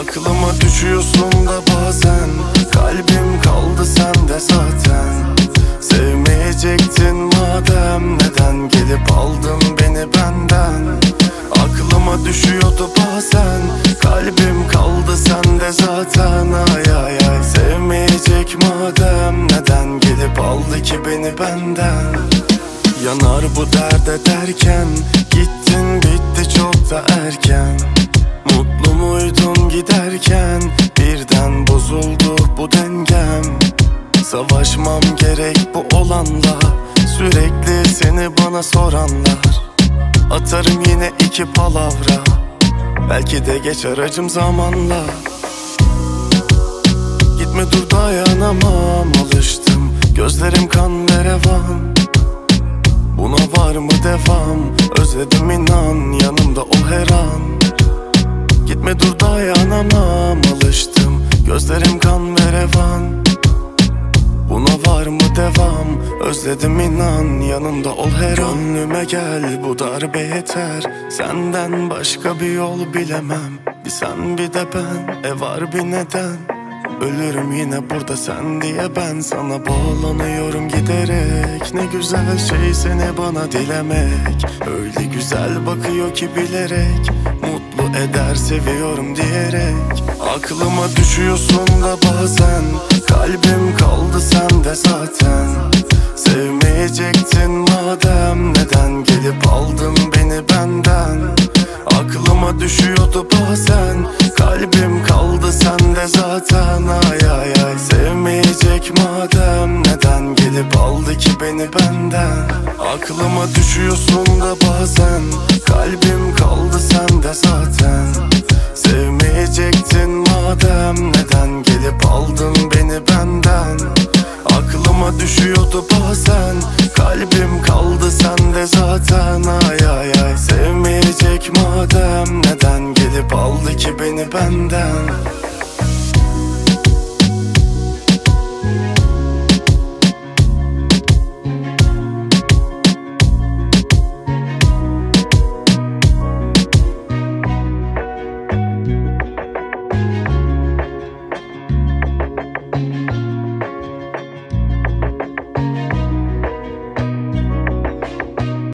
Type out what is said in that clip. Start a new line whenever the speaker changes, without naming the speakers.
Aklıma düşüyorsun da bazen. Kalbim kaldı sende zaten. Sevmeyecektin madem. Neden gelip aldın beni benden? Aklıma düşüyordu bazen. Kalbim kaldı sende zaten. Ay ay ay. Sevmeyecek madem. Neden gelip aldı ki beni benden? Yanar bu derde derken. Gittin bitti çok da erken. Mutlu muydun giderken Birden bozuldu bu dengem. Savaşmam gerek bu olanla Sürekli seni bana soranlar. Atarım yine iki palavra Belki de geçer acım zamanla. Gitme dur dayanamam alıştım. Gözlerim kan ve revan. Buna var mı devam? Özledim inan yanımda o her an Gitme dur dayanamam alıştım. Gözlerim kan ve revan. Buna var mı devam? Özledim inan yanımda ol her an. Gönlüme gel bu darbe yeter. Senden başka bir yol bilemem. Bir sen bir de ben. E var bir neden Ölürüm yine burada sen diye ben Sana bağlanıyorum giderek. Ne güzel şey seni bana dilemek. Öyle güzel bakıyor ki bilerek Mutlu eder seviyorum diyerek. Aklıma düşüyorsun da bazen Kalbim kaldı sende zaten. Sevmeyecektin madem Neden gelip aldın beni benden? Aklıma düşüyordu bazen Kalbim kaldı sende zaten beni benden. Aklıma düşüyorsun da bazen. Kalbim kaldı sende zaten. Sevmeyecektin madem. Neden gelip aldın beni benden? Aklıma düşüyordu bazen. Kalbim kaldı sende zaten. Ay ay ay. Sevmeyecek madem. Neden gelip aldı ki beni benden